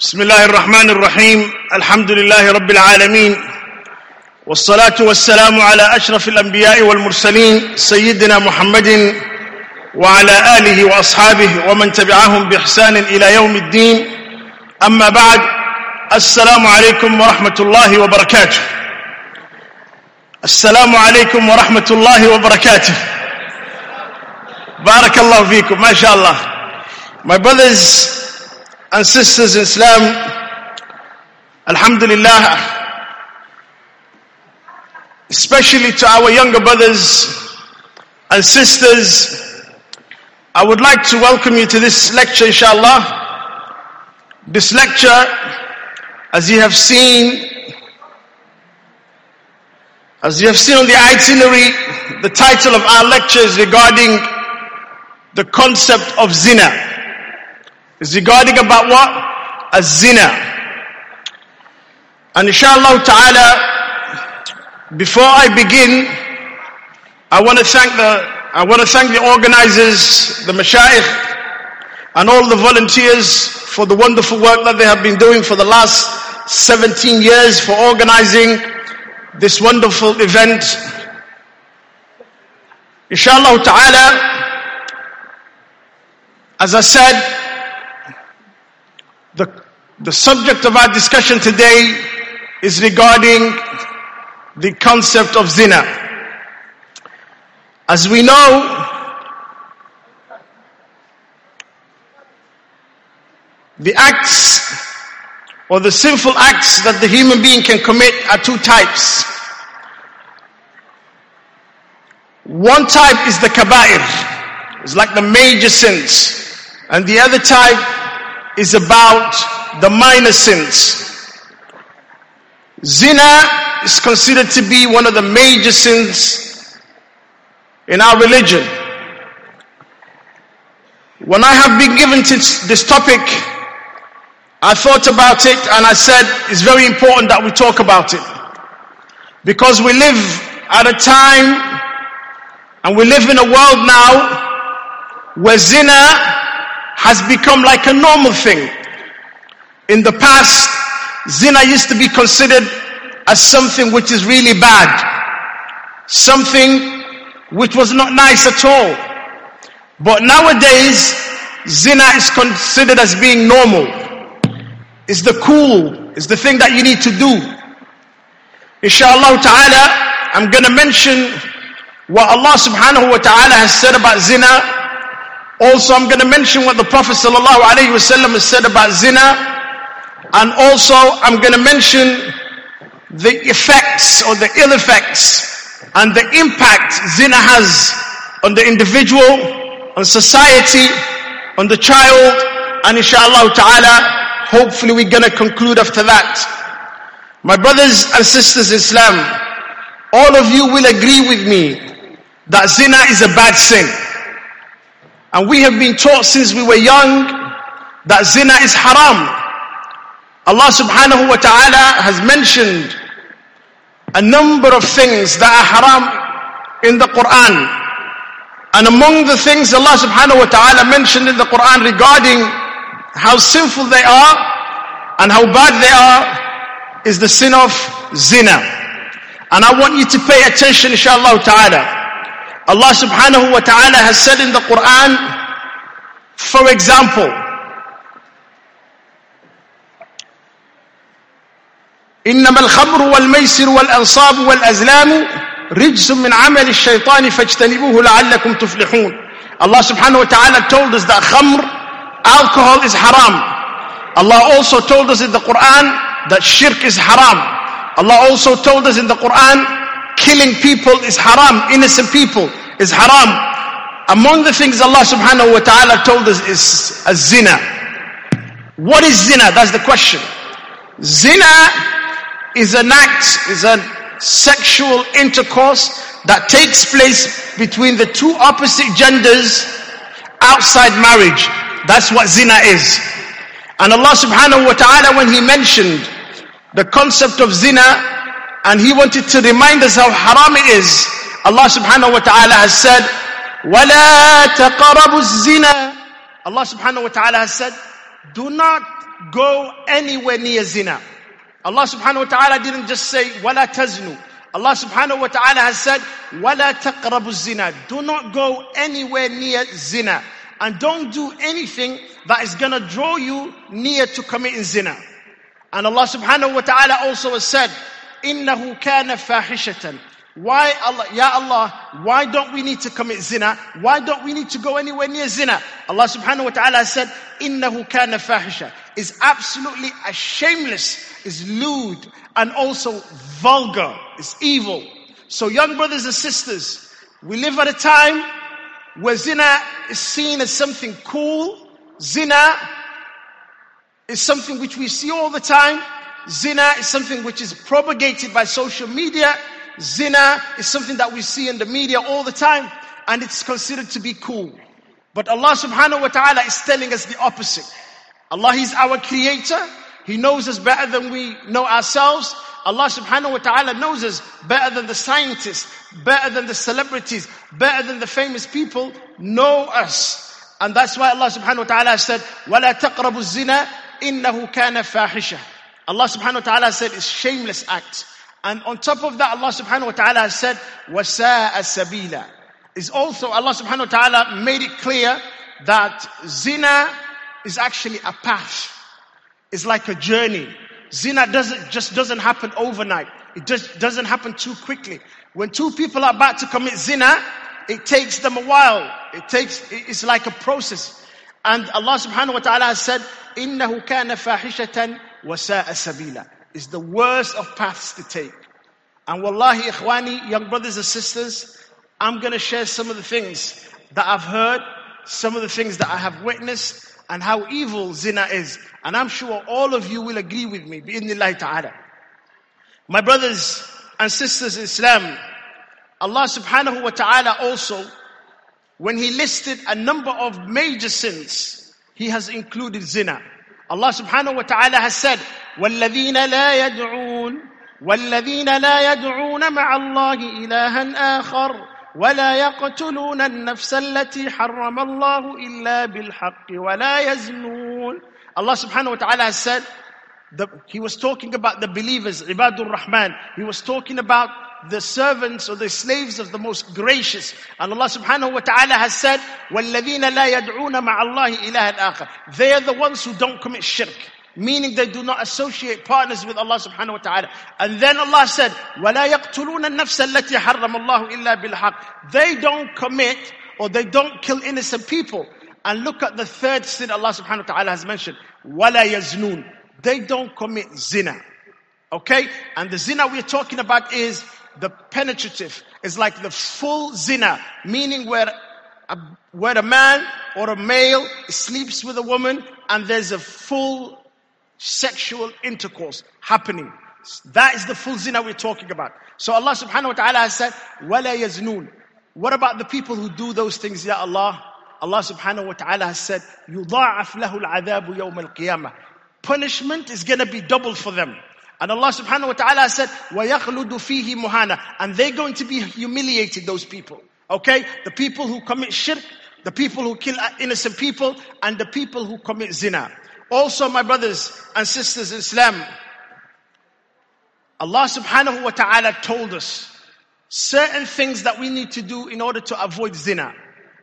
بسم الله الرحمن الرحيم الحمد لله رب العالمين والصلاة والسلام على أشرف الأنبياء والمرسلين سيدنا محمد وعلى آله وأصحابه ومن تبعهم بإحسان إلى يوم الدين أما بعد السلام عليكم ورحمة الله وبركاته السلام عليكم ورحمة الله وبركاته بارك الله فيكم ما شاء الله My brothers and sisters in Islam, Alhamdulillah, especially to our younger brothers and sisters, I would like to welcome you to this lecture, inshallah. This lecture, as you have seen, as you have seen on the itinerary, the title of our lecture is regarding the concept of zina is regarding about what? A zina. And inshallah ta'ala, before I begin, I want to thank the, I want to thank the organizers, the mashayikh, and all the volunteers for the wonderful work that they have been doing for the last 17 years for organizing this wonderful event. Inshallah ta'ala, as I said, the, the subject of our discussion today is regarding the concept of zina. As we know, the acts or the sinful acts that the human being can commit are two types. One type is the kaba'ir. It's like the major sins. And the other type is about the minor sins. Zina is considered to be one of the major sins in our religion. When I have been given this topic, I thought about it and I said it's very important that we talk about it. Because we live at a time and we live in a world now where zina has become like a normal thing. In the past, zina used to be considered as something which is really bad. Something which was not nice at all. But nowadays, zina is considered as being normal. It's the cool, it's the thing that you need to do. Inshallah ta'ala, I'm gonna mention what Allah subhanahu wa ta'ala has said about zina also, I'm going to mention what the Prophet ﷺ has said about zina. And also, I'm going to mention the effects or the ill effects and the impact zina has on the individual, on society, on the child, and inshallah ta'ala, hopefully we're going to conclude after that. My brothers and sisters in Islam, all of you will agree with me that zina is a bad sin. And we have been taught since we were young that zina is haram. Allah subhanahu wa ta'ala has mentioned a number of things that are haram in the Quran. And among the things Allah subhanahu wa ta'ala mentioned in the Quran regarding how sinful they are and how bad they are is the sin of zina. And I want you to pay attention inshallah ta'ala. Allah subhanahu wa ta'ala has said in the Quran, for example, إنما الخمر والميسر والأنصاب والأزلام رجس من عمل الشيطان فاجتنبوه لعلكم تفلحون Allah subhanahu wa ta'ala told us that khamr, alcohol is haram. Allah also told us in the Quran that shirk is haram. Allah also told us in the Quran killing people is haram, innocent people is haram. Among the things Allah subhanahu wa ta'ala told us is a zina. What is zina? That's the question. Zina is an act, is a sexual intercourse that takes place between the two opposite genders outside marriage. That's what zina is. And Allah subhanahu wa ta'ala when He mentioned the concept of zina and He wanted to remind us how haram it is, Allah subhanahu wa ta'ala has said, وَلَا تَقَرَبُوا الزِّنَا Allah subhanahu wa ta'ala has said, do not go anywhere near zina. Allah subhanahu wa ta'ala didn't just say, وَلَا تَزْنُوا. Allah subhanahu wa ta'ala has said, وَلَا تَقْرَبُوا الزِّنَا. Do not go anywhere near zina. And don't do anything that is gonna draw you near to committing zina. And Allah subhanahu wa ta'ala also has said, إِنَّهُ كَانَ فَاحِشَةً why Allah, Ya Allah, why don't we need to commit zina? Why don't we need to go anywhere near zina? Allah subhanahu wa ta'ala said, إِنَّهُ كَانَ فَاحِشَةً Is absolutely a shameless, is lewd, and also vulgar, is evil. So young brothers and sisters, we live at a time where zina is seen as something cool. Zina is something which we see all the time. Zina is something which is propagated by social media. Zina is something that we see in the media all the time and it's considered to be cool. But Allah subhanahu wa ta'ala is telling us the opposite. Allah is our creator. He knows us better than we know ourselves. Allah subhanahu wa ta'ala knows us better than the scientists, better than the celebrities, better than the famous people know us. And that's why Allah subhanahu wa ta'ala said, وَلَا تَقْرَبُوا الزِّنَا إِنَّهُ كَانَ فَاحِشَةً Allah subhanahu wa ta'ala said it's shameless act. And on top of that, Allah subhanahu wa ta'ala has said, وَسَاءَ sabila. Is also, Allah subhanahu wa ta'ala made it clear that zina is actually a path. It's like a journey. Zina doesn't, just doesn't happen overnight. It just doesn't happen too quickly. When two people are about to commit zina, it takes them a while. It takes, it's like a process. And Allah subhanahu wa ta'ala has said, إِنَّهُ كَانَ فَاحِشَةً وَسَاءَ سَبِيلًا is the worst of paths to take. And wallahi, ikhwani, young brothers and sisters, I'm going to share some of the things that I've heard, some of the things that I have witnessed, and how evil zina is. And I'm sure all of you will agree with me, bi'idhnillahi ta'ala. My brothers and sisters in Islam, Allah subhanahu wa ta'ala also, when He listed a number of major sins, He has included zina. Allah subhanahu wa ta'ala has said, وَالَّذِينَ لَا يَدْعُونَ وَالَّذِينَ لَا يَدْعُونَ مَعَ اللَّهِ إِلَهًا آخَرَ ولا يقتلون النفس التي حرم الله إلا بالحق ولا يزنون Allah subhanahu wa ta'ala has said the, he was talking about the believers ibadur rahman. He was talking about the servants or the slaves of the most gracious and Allah subhanahu wa ta'ala has said وَالَّذِينَ لَا يَدْعُونَ مَعَ اللَّهِ إِلَهًا آخَرَ they are the ones who don't commit shirk meaning they do not associate partners with Allah subhanahu wa ta'ala. And then Allah said, وَلَا يَقْتُلُونَ النَّفْسَ الَّتِي حَرَّمَ اللَّهُ إِلَّا بِالْحَقِّ They don't commit or they don't kill innocent people. And look at the third sin Allah subhanahu wa ta'ala has mentioned. وَلَا يَزْنُونَ They don't commit zina. Okay? And the zina we're talking about is the penetrative. It's like the full zina, meaning where a, where a man or a male sleeps with a woman and there's a full sexual intercourse happening. That is the full zina we're talking about. So Allah subhanahu wa ta'ala has said, وَلَا يَزْنُونَ What about the people who do those things, Ya Allah? Allah subhanahu wa ta'ala has said, يُضَاعَفْ لَهُ الْعَذَابُ يَوْمَ الْقِيَامَةِ Punishment is gonna be double for them. And Allah subhanahu wa ta'ala said, وَيَخْلُدُ فِيهِ مُهَانَ And they're going to be humiliated, those people. Okay? The people who commit shirk, the people who kill innocent people, and the people who commit zina. Also, my brothers and sisters in Islam, Allah subhanahu wa ta'ala told us certain things that we need to do in order to avoid zina.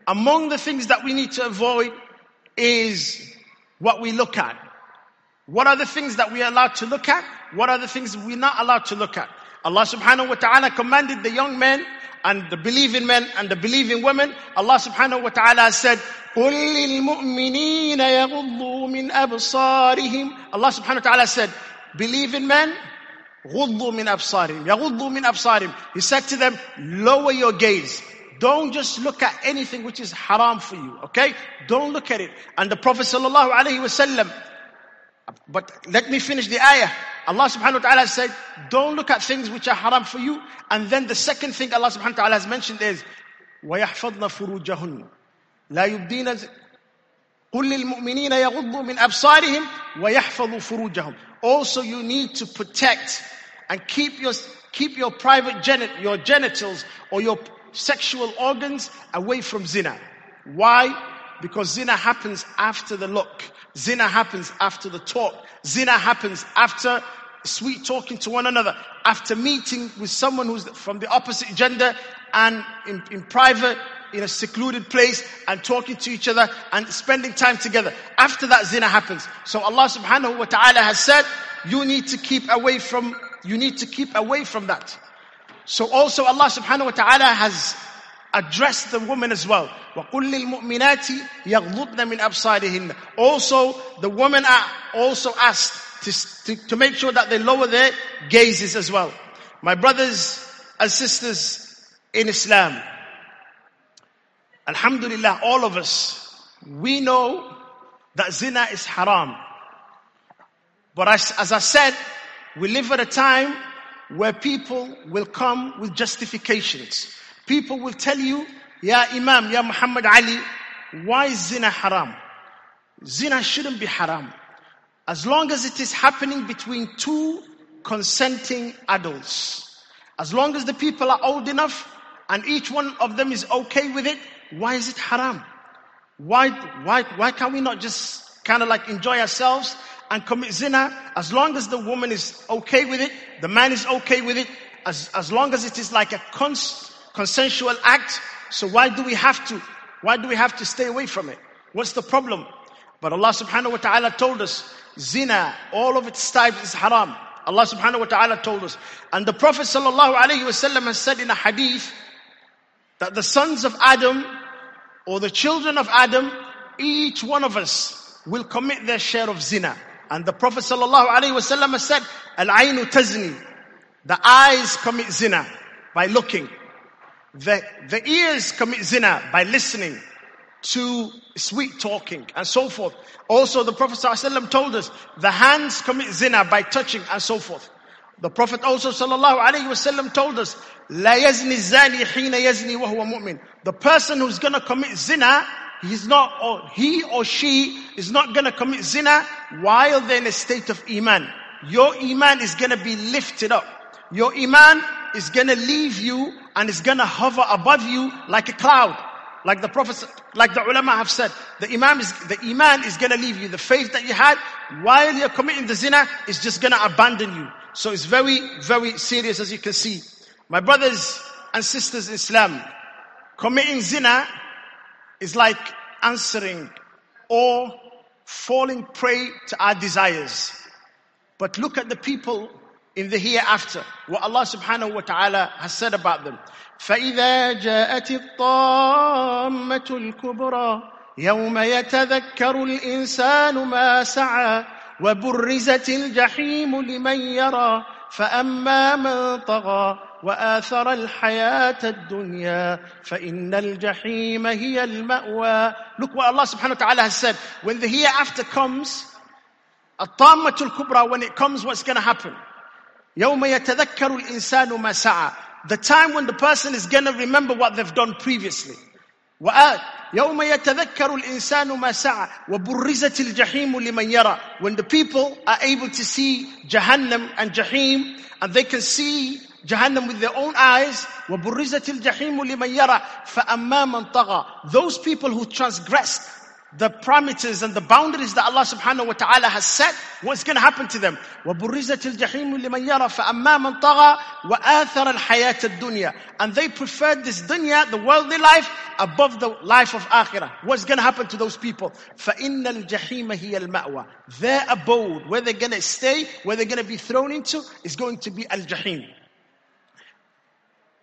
Among the things that we need to avoid is what we look at. What are the things that we are allowed to look at? What are the things we're not allowed to look at? Allah subhanahu wa ta'ala commanded the young men and the believing men and the believing women. Allah subhanahu wa ta'ala said, قل للمؤمنين يغضوا من أبصارهم Allah subhanahu wa ta'ala said, believing men, غضوا من أبصارهم يغضوا من أبصارهم He said to them, lower your gaze. Don't just look at anything which is haram for you, okay? Don't look at it. And the Prophet sallallahu alaihi wasallam, but let me finish the ayah. Allah subhanahu wa ta'ala said, don't look at things which are haram for you. And then the second thing Allah subhanahu wa ta'ala has mentioned is, وَيَحْفَظْنَ فُرُوجَهُنَّ لا يبدين قل للمؤمنين يغضوا من أبصارهم ويحفظوا فروجهم Also you need to protect and keep your, keep your private genit, your genitals or your sexual organs away from zina. Why? Because zina happens after the look. Zina happens after the talk. Zina happens after sweet talking to one another, after meeting with someone who's from the opposite gender and in, in private, in a secluded place and talking to each other and spending time together. After that zina happens. So Allah subhanahu wa ta'ala has said, you need to keep away from, you need to keep away from that. So also Allah subhanahu wa ta'ala has addressed the woman as well. وَقُلْ لِلْمُؤْمِنَاتِ يَغْضُضْنَ مِنْ أَبْصَارِهِنَّ Also, the women are also asked to, to, to make sure that they lower their gazes as well. My brothers and sisters in Islam, Alhamdulillah, all of us, we know that zina is haram. But as, as I said, we live at a time where people will come with justifications. People will tell you, Ya Imam, Ya Muhammad Ali, why is zina haram? Zina shouldn't be haram. As long as it is happening between two consenting adults. As long as the people are old enough and each one of them is okay with it, why is it haram? Why, why, why can't we not just kind of like enjoy ourselves and commit zina as long as the woman is okay with it, the man is okay with it, as, as long as it is like a cons, consensual act. So why do we have to, why do we have to stay away from it? What's the problem? But Allah subhanahu wa ta'ala told us, zina, all of its types is haram. Allah subhanahu wa ta'ala told us. And the Prophet sallallahu alayhi wasallam has said in a hadith that the sons of Adam or the children of Adam, each one of us will commit their share of zina. And the Prophet sallallahu alaihi wasallam said, "Al-ainu tazni." The eyes commit zina by looking. The, the ears commit zina by listening to sweet talking and so forth. Also, the Prophet ﷺ told us the hands commit zina by touching and so forth. The Prophet also wasallam told us, "La yazni zani hina yazni wa huwa mu'min." The person who's to commit zina, he's not, or he or she is not to commit zina while they're in a state of iman. Your iman is to be lifted up. Your iman is to leave you and is going to hover above you like a cloud. Like the Prophet, like the ulama have said, the Imam is, the Iman is gonna leave you. The faith that you had while you're committing the zina is just gonna abandon you. So it's very, very serious as you can see. My brothers and sisters in Islam, committing zina is like answering or falling prey to our desires. But look at the people in the hereafter, what Allah subhanahu wa ta'ala has said about them. فإذا جاءت الطامة الكبرى يوم يتذكر الإنسان ما سعى وبرزت الجحيم لمن يرى فأما من طغى وآثر الحياة الدنيا فإن الجحيم هي المأوى Look what Allah subhanahu wa ta'ala has said. When the hereafter comes, الطامة الكبرى, when it comes, what's going to happen? يوم يتذكر الإنسان ما سعى the time when the person is going to remember what they've done previously. يوم يتذكر الإنسان ما سعى وبرزت الجحيم لمن يرى when the people are able to see Jahannam and Jahim and they can see Jahannam with their own eyes وبرزت الجحيم لمن يرى فأما من طغى those people who transgressed the parameters and the boundaries that Allah subhanahu wa ta'ala has set, what's going to happen to them? وَبُرِّزَتِ الْجَحِيمُ لِمَنْ يَرَى فَأَمَّا مَنْ طَغَى وَآثَرَ الْحَيَاةَ الدُّنْيا And they preferred this dunya, the worldly life, above the life of akhirah. What's going to happen to those people? فَإِنَّ الْجَحِيمَ هِيَ الْمَأْوَى Their abode, where they're going to stay, where they're going to be thrown into, is going to be al-jahim.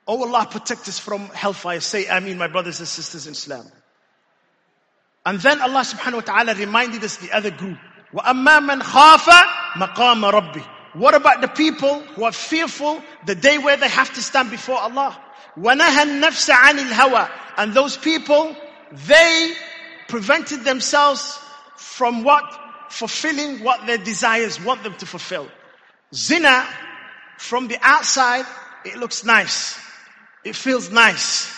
Oh Allah protect us from hellfire. Say Ameen, my brothers and sisters in Islam. And then Allah subhanahu wa ta'ala reminded us the other group. وَأَمَّا مَنْ خَافَ مَقَامَ رَبِّهِ What about the people who are fearful the day where they have to stand before Allah? وَنَهَى النَّفْسَ عَنِ الْهَوَى And those people, they prevented themselves from what? Fulfilling what their desires want them to fulfill. Zina, from the outside, it looks nice. It feels nice.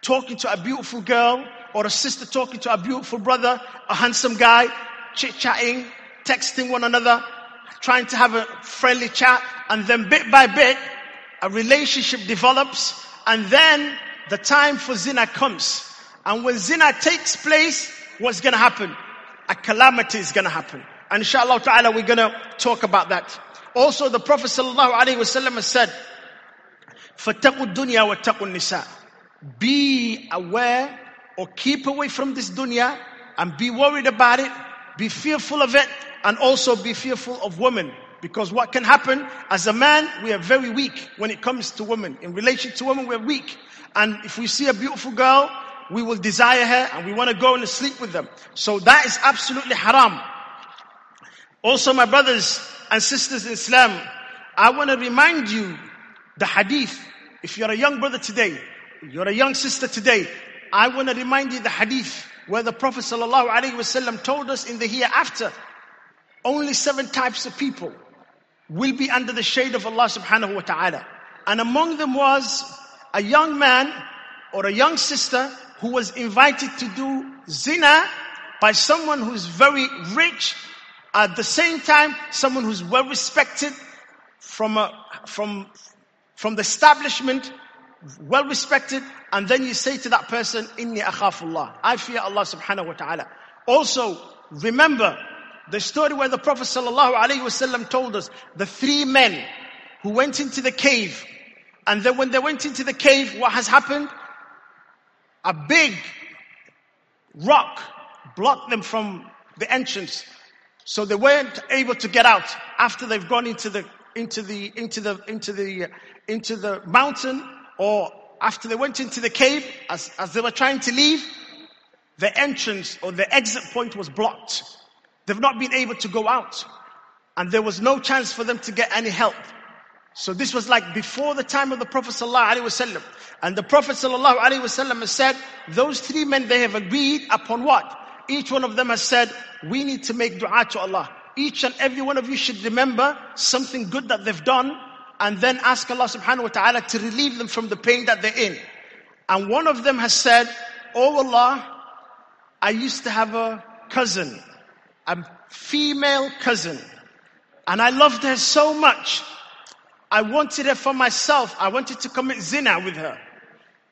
Talking to a beautiful girl, or a sister talking to a beautiful brother, a handsome guy, chit chatting, texting one another, trying to have a friendly chat, and then bit by bit, a relationship develops, and then the time for zina comes. And when zina takes place, what's gonna happen? a calamity is going to happen. And inshallah ta'ala, we're going to talk about that. Also, the Prophet sallallahu alaihi wasallam has said, فَاتَّقُوا الدُّنْيَا وَاتَّقُوا النِّسَاءِ Be aware or keep away from this dunya and be worried about it, be fearful of it, and also be fearful of women. Because what can happen, as a man, we are very weak when it comes to women. In relation to women, we're weak. And if we see a beautiful girl, we will desire her and we want to go and sleep with them. So that is absolutely haram. Also, my brothers and sisters in Islam, I want to remind you the hadith. If you're a young brother today, you're a young sister today, I want to remind you the hadith where the Prophet ﷺ told us in the hereafter, only seven types of people will be under the shade of Allah subhanahu wa ta'ala. And among them was a young man or a young sister who was invited to do zina by someone who's very rich, at the same time, someone who's well respected from a, from, from the establishment, well respected, and then you say to that person, Inni akhafullah. I fear Allah subhanahu wa ta'ala. Also, remember the story where the Prophet sallallahu alaihi wasallam told us the three men who went into the cave, and then when they went into the cave, what has happened? A big rock blocked them from the entrance. So they weren't able to get out after they've gone into the into the into the into the into the mountain or after they went into the cave as, as they were trying to leave the entrance or the exit point was blocked they've not been able to go out and there was no chance for them to get any help so this was like before the time of the Prophet ﷺ. And the Prophet ﷺ has said, those three men, they have agreed upon what? Each one of them has said, we need to make dua to Allah. Each and every one of you should remember something good that they've done and then ask Allah subhanahu wa ta'ala to relieve them from the pain that they're in. And one of them has said, Oh Allah, I used to have a cousin, a female cousin, and I loved her so much. I wanted her for myself. I wanted to commit zina with her.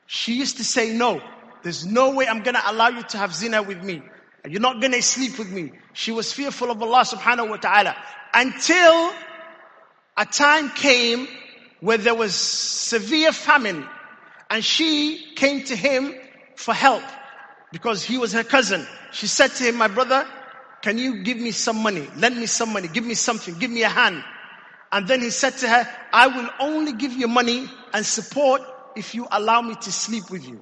She used to say, no, there's no way I'm going to allow you to have zina with me. You're not going to sleep with me. She was fearful of Allah subhanahu wa ta'ala until a time came where there was severe famine and she came to him for help because he was her cousin. She said to him, my brother, can you give me some money? Lend me some money. Give me something. Give me a hand. And then he said to her, I will only give you money and support if you allow me to sleep with you.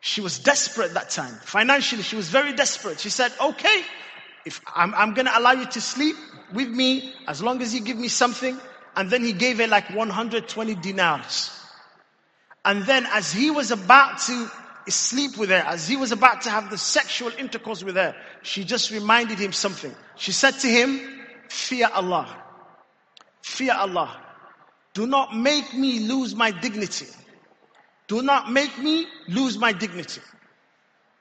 She was desperate that time. Financially, she was very desperate. She said, okay, if I'm, I'm going to allow you to sleep with me as long as you give me something. And then he gave her like 120 dinars. And then as he was about to sleep with her, as he was about to have the sexual intercourse with her, she just reminded him something. She said to him, fear Allah. Fear Allah. Do not make me lose my dignity. Do not make me lose my dignity.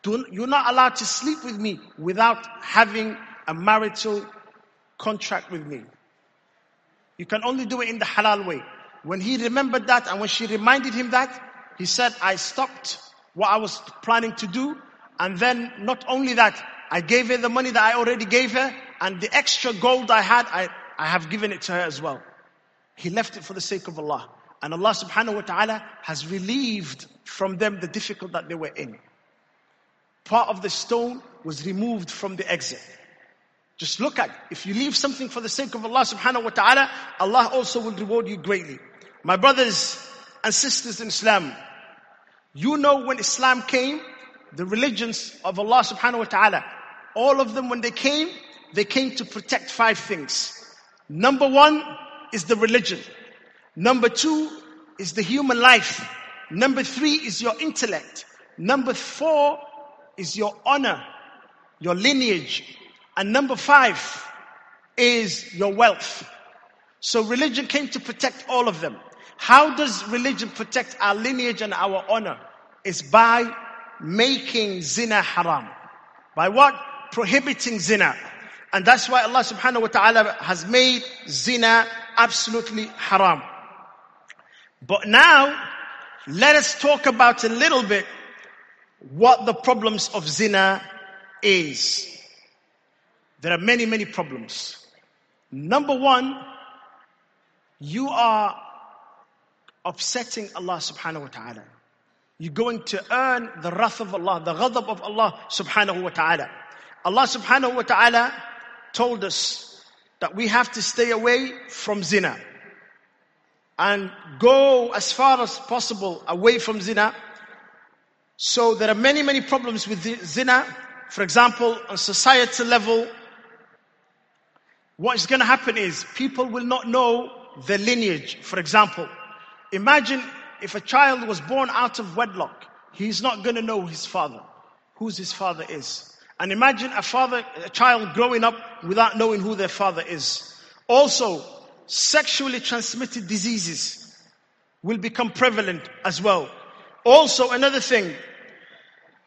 Do, you're not allowed to sleep with me without having a marital contract with me. You can only do it in the halal way. When he remembered that and when she reminded him that, he said, I stopped what I was planning to do. And then not only that, I gave her the money that I already gave her and the extra gold I had, I, I have given it to her as well. He left it for the sake of Allah. And Allah subhanahu wa ta'ala has relieved from them the difficult that they were in. Part of the stone was removed from the exit. Just look at, if you leave something for the sake of Allah subhanahu wa ta'ala, Allah also will reward you greatly. My brothers and sisters in Islam, you know when Islam came, the religions of Allah subhanahu wa ta'ala, all of them when they came, they came to protect five things. Number one is the religion. Number two is the human life. Number three is your intellect. Number four is your honor, your lineage. And number five is your wealth. So religion came to protect all of them. How does religion protect our lineage and our honor? Is by making zina haram. By what? Prohibiting zina. And that's why Allah subhanahu wa ta'ala has made zina absolutely haram. But now, let us talk about a little bit what the problems of zina is. There are many, many problems. Number one, you are upsetting Allah subhanahu wa ta'ala. You're going to earn the wrath of Allah, the ghadab of Allah subhanahu wa ta'ala. Allah subhanahu wa ta'ala told us that we have to stay away from zina and go as far as possible away from zina. So there are many, many problems with zina. For example, on societal level, what is going to happen is people will not know the lineage. For example, imagine if a child was born out of wedlock, he's not going to know his father, whose his father is. And imagine a father, a child growing up without knowing who their father is. Also, sexually transmitted diseases will become prevalent as well. Also, another thing,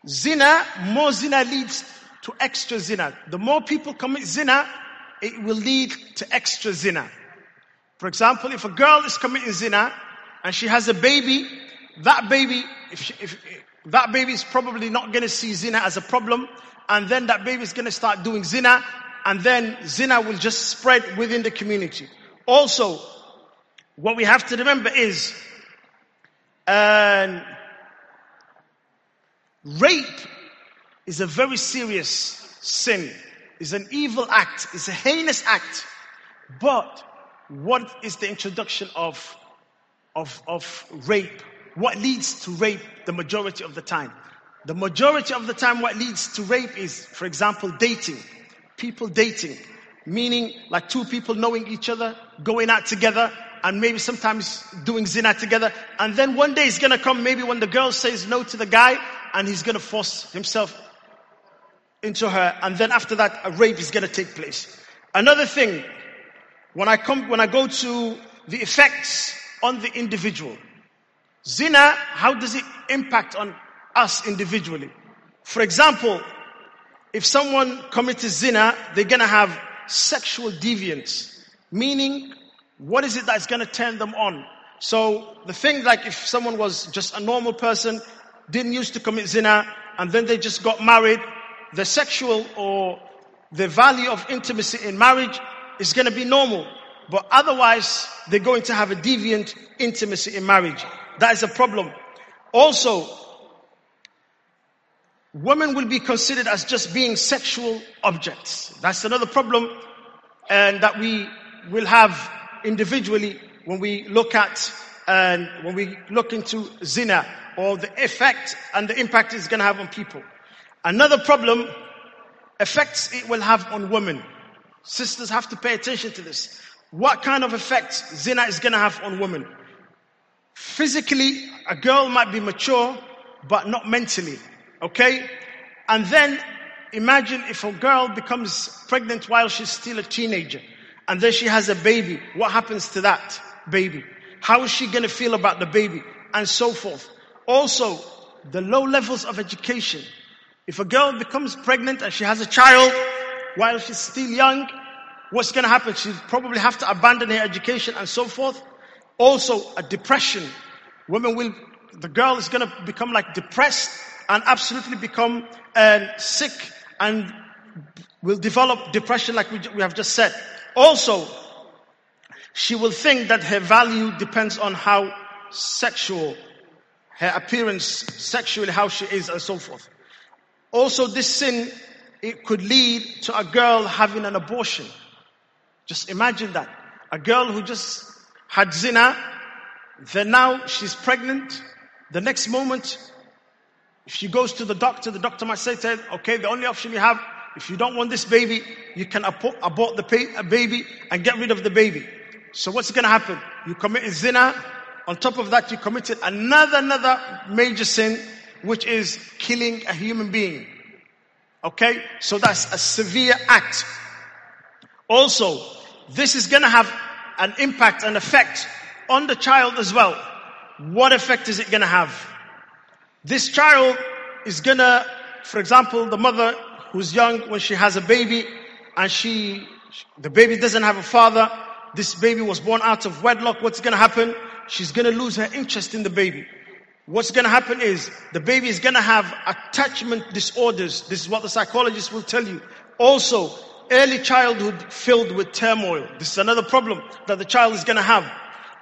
zina, more zina leads to extra zina. The more people commit zina, it will lead to extra zina. For example, if a girl is committing zina and she has a baby, that baby, if, she, if, that baby is probably not going to see zina as a problem, and then that baby is going to start doing zina, and then zina will just spread within the community. Also, what we have to remember is, uh, rape is a very serious sin is an evil act, it's a heinous act. But what is the introduction of, of, of rape? What leads to rape the majority of the time? The majority of the time, what leads to rape is, for example, dating. People dating. Meaning, like two people knowing each other, going out together, and maybe sometimes doing zina together. And then one day it's gonna come, maybe when the girl says no to the guy, and he's gonna force himself into her, and then after that, a rape is going to take place. Another thing, when I come, when I go to the effects on the individual, zina, how does it impact on us individually? For example, if someone commits zina, they're going to have sexual deviance, meaning what is it that's going to turn them on? So the thing, like if someone was just a normal person, didn't used to commit zina, and then they just got married, the sexual or the value of intimacy in marriage is going to be normal. But otherwise, they're going to have a deviant intimacy in marriage. That is a problem. Also, women will be considered as just being sexual objects. That's another problem and that we will have individually when we look at and when we look into zina or the effect and the impact it's going to have on people. Another problem effects it will have on women. Sisters have to pay attention to this. What kind of effect zina is going to have on women? Physically, a girl might be mature, but not mentally. Okay? And then imagine if a girl becomes pregnant while she's still a teenager and then she has a baby. What happens to that baby? How is she going to feel about the baby? And so forth. Also, the low levels of education if a girl becomes pregnant and she has a child while she's still young, what's going to happen? She'll probably have to abandon her education and so forth. Also, a depression. Women will, the girl is going to become like depressed and absolutely become uh, sick and will develop depression like we, we have just said. Also, she will think that her value depends on how sexual, her appearance sexually, how she is and so forth. Also, this sin, it could lead to a girl having an abortion. Just imagine that. A girl who just had zina, then now she's pregnant. The next moment, if she goes to the doctor, the doctor might say to her, okay, the only option you have, if you don't want this baby, you can abort the baby and get rid of the baby. So what's going to happen? You committed zina. On top of that, you committed another, another major sin which is killing a human being. Okay? So that's a severe act. Also, this is gonna have an impact, an effect on the child as well. What effect is it gonna have? This child is gonna, for example, the mother who's young when she has a baby and she, the baby doesn't have a father, this baby was born out of wedlock, what's gonna happen? She's gonna lose her interest in the baby what's going to happen is the baby is going to have attachment disorders. This is what the psychologist will tell you. Also, early childhood filled with turmoil. This is another problem that the child is going to have.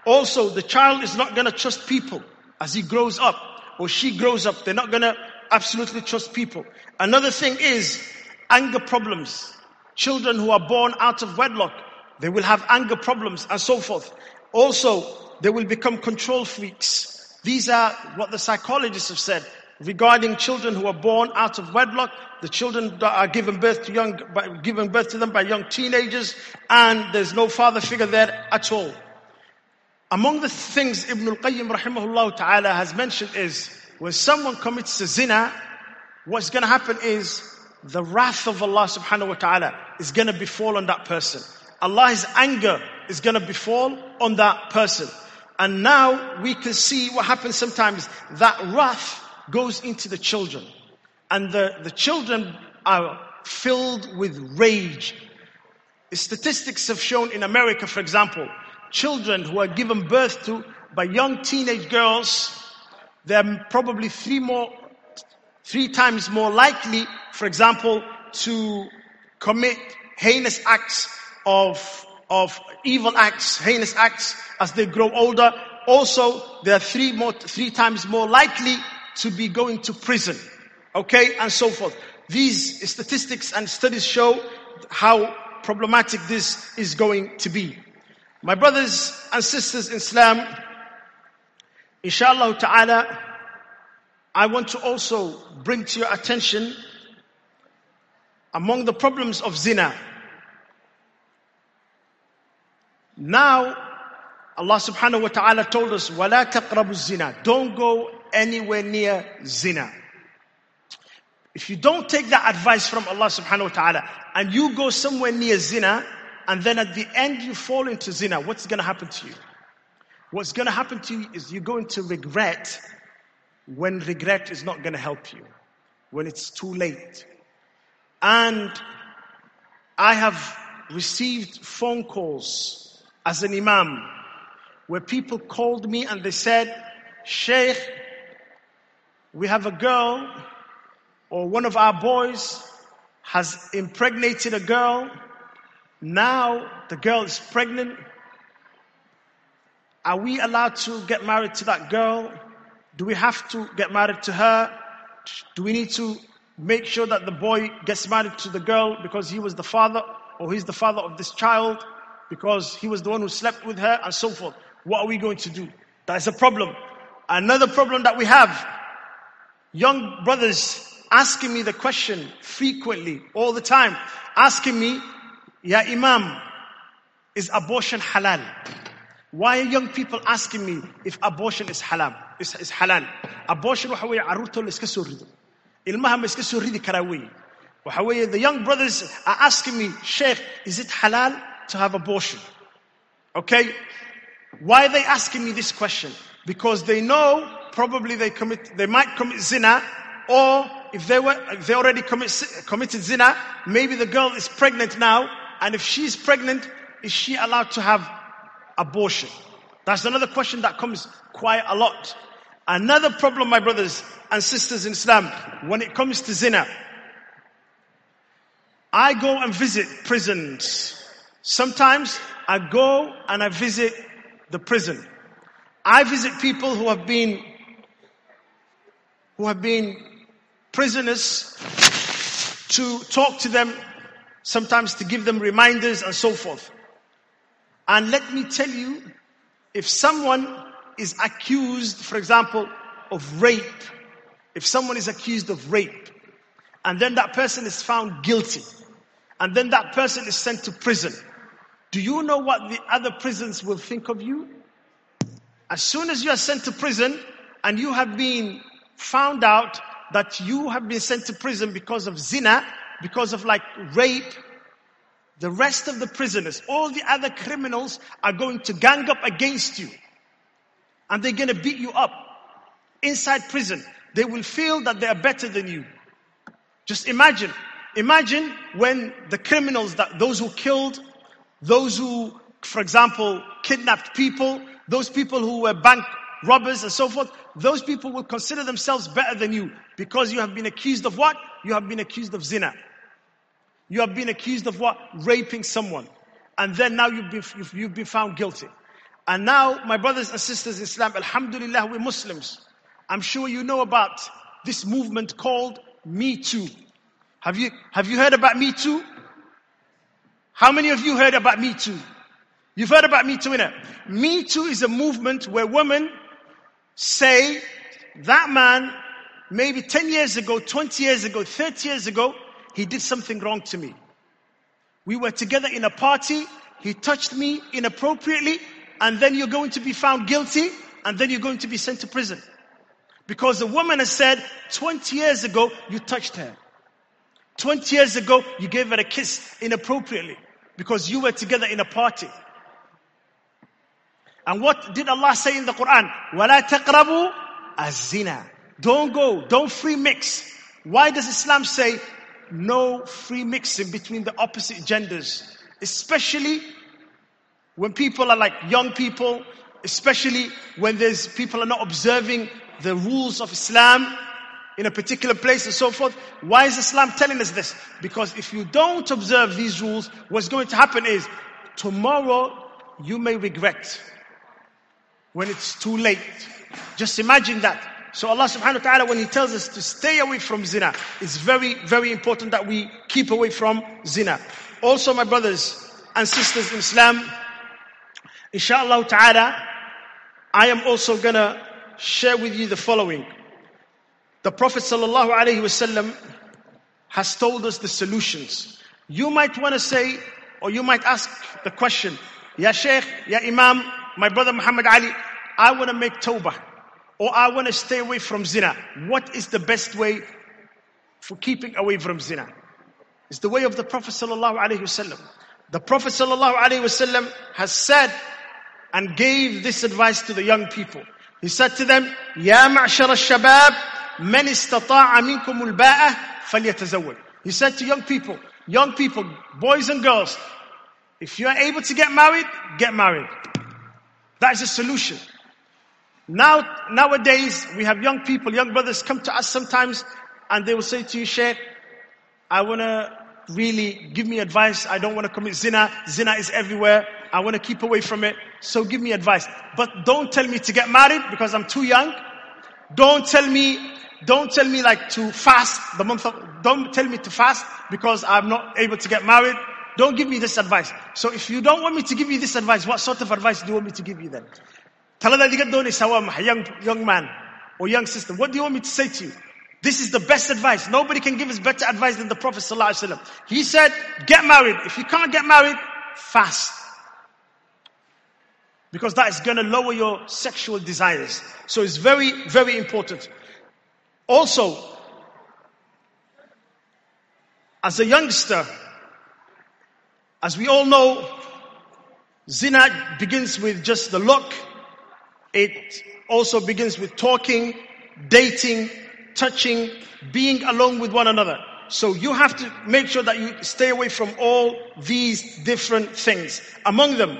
Also, the child is not going to trust people as he grows up or she grows up. They're not going to absolutely trust people. Another thing is anger problems. Children who are born out of wedlock, they will have anger problems and so forth. Also, they will become control freaks. These are what the psychologists have said regarding children who are born out of wedlock, the children are given birth to young, given birth to them by young teenagers, and there's no father figure there at all. Among the things Ibn al-Qayyim rahimahullah ta'ala has mentioned is when someone commits a zina, what's going to happen is the wrath of Allah subhanahu wa ta'ala is going to befall on that person. Allah's anger is going to befall on that person. And now we can see what happens sometimes. That wrath goes into the children. And the, the children are filled with rage. Statistics have shown in America, for example, children who are given birth to by young teenage girls, they're probably three more, three times more likely, for example, to commit heinous acts of, of evil acts, heinous acts as they grow older. Also, they are three more, three times more likely to be going to prison. Okay, and so forth. These statistics and studies show how problematic this is going to be. My brothers and sisters in Islam, inshallah ta'ala, I want to also bring to your attention among the problems of zina. Now, Allah subhanahu wa ta'ala told us, وَلَا تَقْرَبُوا الزِّنَا Don't go anywhere near zina. If you don't take that advice from Allah subhanahu wa ta'ala and you go somewhere near zina and then at the end you fall into zina, what's going to happen to you? What's going to happen to you is you're going to regret when regret is not going to help you, when it's too late. And I have received phone calls as an imam where people called me and they said, Sheikh, we have a girl or one of our boys has impregnated a girl. Now the girl is pregnant. Are we allowed to get married to that girl? Do we have to get married to her? Do we need to make sure that the boy gets married to the girl because he was the father or he's the father of this child because he was the one who slept with her and so forth? What are we going to do? That is a problem. Another problem that we have young brothers asking me the question frequently, all the time, asking me, Ya Imam, is abortion halal? Why are young people asking me if abortion is halal? Is, is halal? Abortion waxa weeye carruurtoo la iska soo rido. Ilmaha ma iska soo ridi karaa weeye. Waxa weeye the young brothers are asking me, Sheikh, is it halal to have abortion? Okay? Why are they asking me this question? Because they know probably they commit, they might commit zina, or if they were, if they already commit, committed zina, maybe the girl is pregnant now, and if she's pregnant, is she allowed to have abortion? That's another question that comes quite a lot. Another problem, my brothers and sisters in Islam, when it comes to zina, I go and visit prisons. Sometimes I go and I visit the prison. I visit people who have been who have been prisoners to talk to them, sometimes to give them reminders and so forth. And let me tell you, if someone is accused, for example, of rape, if someone is accused of rape, and then that person is found guilty, and then that person is sent to prison, do you know what the other prisons will think of you? As soon as you are sent to prison and you have been found out that you have been sent to prison because of zina, because of like rape, the rest of the prisoners, all the other criminals are going to gang up against you. And they're going to beat you up inside prison. They will feel that they are better than you. Just imagine, imagine when the criminals that, those who killed, those who, for example, kidnapped people, those people who were bank robbers and so forth, those people will consider themselves better than you because you have been accused of what? You have been accused of zina. You have been accused of what? Raping someone. And then now you've been, you've, you've been found guilty. And now, my brothers and sisters in Islam, Alhamdulillah, we're Muslims. I'm sure you know about this movement called Me Too. Have you, have you heard about Me Too? How many of you heard about Me Too? You've heard about Me Too, innit? Me Too is a movement where women say, that man, maybe 10 years ago, 20 years ago, 30 years ago, he did something wrong to me. We were together in a party, he touched me inappropriately, and then you're going to be found guilty, and then you're going to be sent to prison. Because the woman has said, 20 years ago, you touched her. 20 years ago, you gave her a kiss inappropriately because you were together in a party. And what did Allah say in the Quran? وَلَا تَقْرَبُوا الزِّنَا Don't go, don't free mix. Why does Islam say no free mixing between the opposite genders? Especially when people are like young people, especially when there's people are not observing the rules of Islam in a particular place and so forth. Why is Islam telling us this? Because if you don't observe these rules, what's going to happen is tomorrow you may regret when it's too late. Just imagine that. So Allah subhanahu wa ta'ala when He tells us to stay away from zina, it's very, very important that we keep away from zina. Also my brothers and sisters in Islam, inshallah ta'ala, I am also gonna share with you the following. The Prophet wasallam has told us the solutions. You might want to say, or you might ask the question, Ya Sheikh, Ya Imam, my brother Muhammad Ali, I want to make tawbah, or I want to stay away from zina. What is the best way for keeping away from zina? It's the way of the Prophet. The Prophet has said and gave this advice to the young people. He said to them, Ya ma'shar al-shabab, man istata'a minkum al-ba'a. He said to young people, young people, boys and girls, if you are able to get married, get married. That is a solution. Now, nowadays, we have young people, young brothers come to us sometimes and they will say to you, Sheikh, I want to really give me advice. I don't want to commit zina. Zina is everywhere. I want to keep away from it. So give me advice. But don't tell me to get married because I'm too young. Don't tell me, don't tell me like to fast the month of, don't tell me to fast because I'm not able to get married. Don't give me this advice. So if you don't want me to give you this advice, what sort of advice do you want me to give you then? Talada diga doonaysa young, young man or young sister. What do you want me to say to you? This is the best advice. Nobody can give us better advice than the Prophet ﷺ. He said, get married. If you can't get married, fast. Because that is going to lower your sexual desires. So it's very, very important. Also, as a youngster, as we all know, zina begins with just the look. It also begins with talking, dating, touching, being alone with one another. So you have to make sure that you stay away from all these different things. Among them,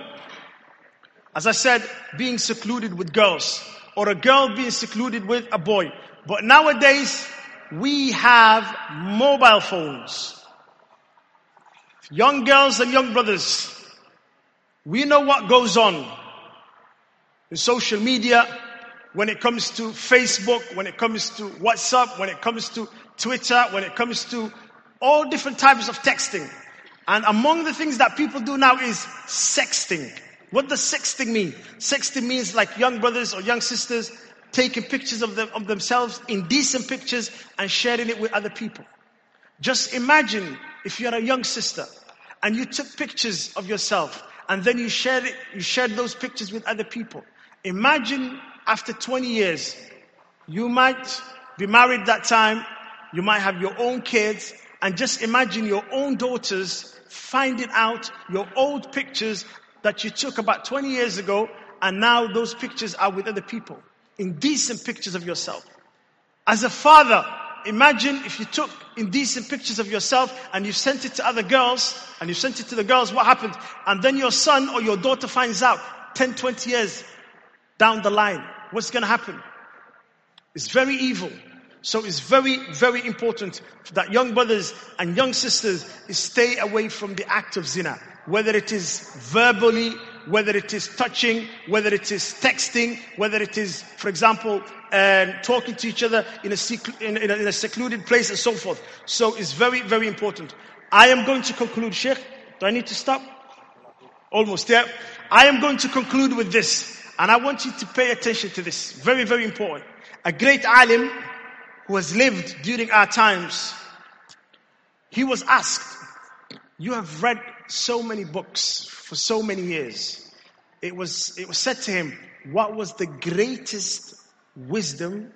as I said, being secluded with girls or a girl being secluded with a boy. But nowadays, we have mobile phones. Young girls and young brothers, we know what goes on in social media when it comes to Facebook, when it comes to WhatsApp, when it comes to Twitter, when it comes to all different types of texting. And among the things that people do now is sexting. What does sexting mean? Sexting means like young brothers or young sisters taking pictures of, them, of themselves, indecent pictures, and sharing it with other people. Just imagine if you're a young sister and you took pictures of yourself and then you shared it, you shared those pictures with other people. Imagine after 20 years, you might be married that time, you might have your own kids, and just imagine your own daughters finding out your old pictures that you took about 20 years ago, and now those pictures are with other people. Indecent pictures of yourself. As a father, imagine if you took indecent pictures of yourself and you sent it to other girls, and you sent it to the girls, what happened? And then your son or your daughter finds out 10, 20 years down the line. What's going to happen? It's very evil. So it's very, very important that young brothers and young sisters stay away from the act of zina. Whether it is verbally, whether it is touching, whether it is texting, whether it is, for example, uh, talking to each other in a, seclu- in, in, a, in a secluded place and so forth. So it's very, very important. I am going to conclude, Sheikh. Do I need to stop? Almost, yeah. I am going to conclude with this. And I want you to pay attention to this. Very, very important. A great alim who has lived during our times, he was asked, you have read so many books for so many years. It was, it was said to him, what was the greatest wisdom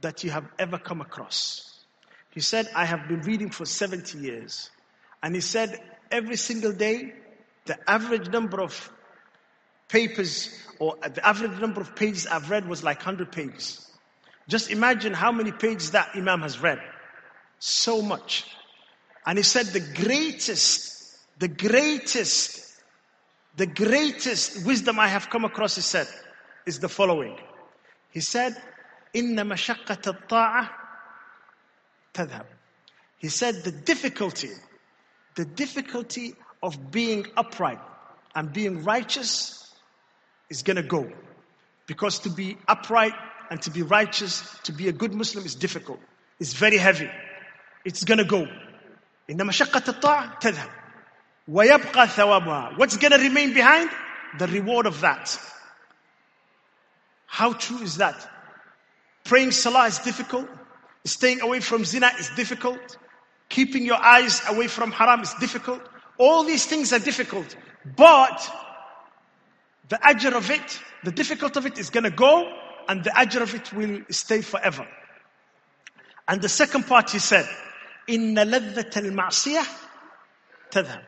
that you have ever come across? He said, I have been reading for 70 years. And he said, every single day, the average number of papers or the average number of pages I've read was like 100 pages. Just imagine how many pages that Imam has read. So much. And he said the greatest, the greatest, the greatest wisdom I have come across, he said, is the following. He said, إن مشقة الطاعة تذهب. He said the difficulty, the difficulty of being upright and being righteous is gonna go. Because to be upright and to be righteous, to be a good Muslim is difficult. It's very heavy. It's gonna go. إن مشقة الطاعة تذهب ويبقى ثوابها. What's gonna remain behind? The reward of that. How true is that? Praying salah is difficult. Staying away from zina is difficult. Keeping your eyes away from haram is difficult. All these things are difficult. But the ajr of it, the difficult of it is gonna go and the ajr of it will stay forever. And the second part he said, إن لذة المعصية تذهب.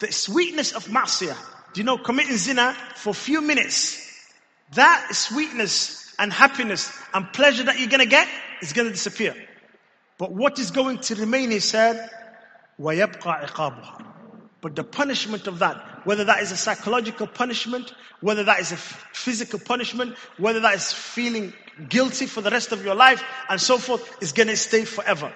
The sweetness of ma'siyah. Do you know, committing zina for a few minutes, that sweetness and happiness and pleasure that you're gonna get is gonna disappear. But what is going to remain, he said, وَيَبْقَى عِقَابُهَا But the punishment of that, whether that is a psychological punishment, whether that is a physical punishment, whether that is feeling guilty for the rest of your life, and so forth, is gonna stay forever.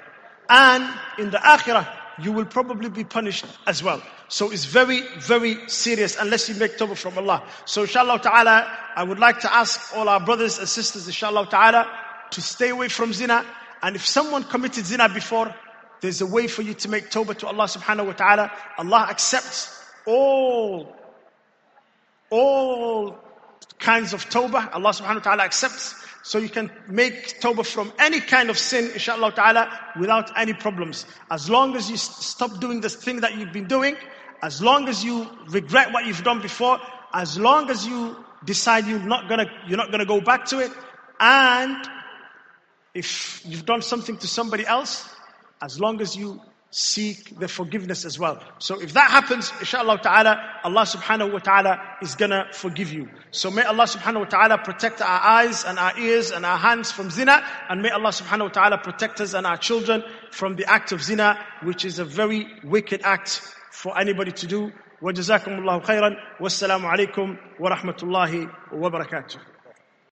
And in the akhirah, you will probably be punished as well. So it's very, very serious unless you make tawbah from Allah. So inshallah ta'ala, I would like to ask all our brothers and sisters, inshallah ta'ala, to stay away from zina. And if someone committed zina before, there's a way for you to make tawbah to Allah subhanahu wa ta'ala. Allah accepts all, all kinds of tawbah. Allah subhanahu wa ta'ala accepts. So you can make tawbah from any kind of sin, inshallah ta'ala, without any problems. As long as you stop doing this thing that you've been doing, as long as you regret what you've done before, as long as you decide you're not gonna, you're not gonna go back to it, and if you've done something to somebody else, as long as you seek the forgiveness as well. So if that happens, inshallah ta'ala, Allah subhanahu wa ta'ala is gonna forgive you. So may Allah subhanahu wa ta'ala protect our eyes and our ears and our hands from zina, and may Allah subhanahu wa ta'ala protect us and our children from the act of zina, which is a very wicked act for anybody to do. وجزاكم الله خيرا والسلام عليكم ورحمة الله وبركاته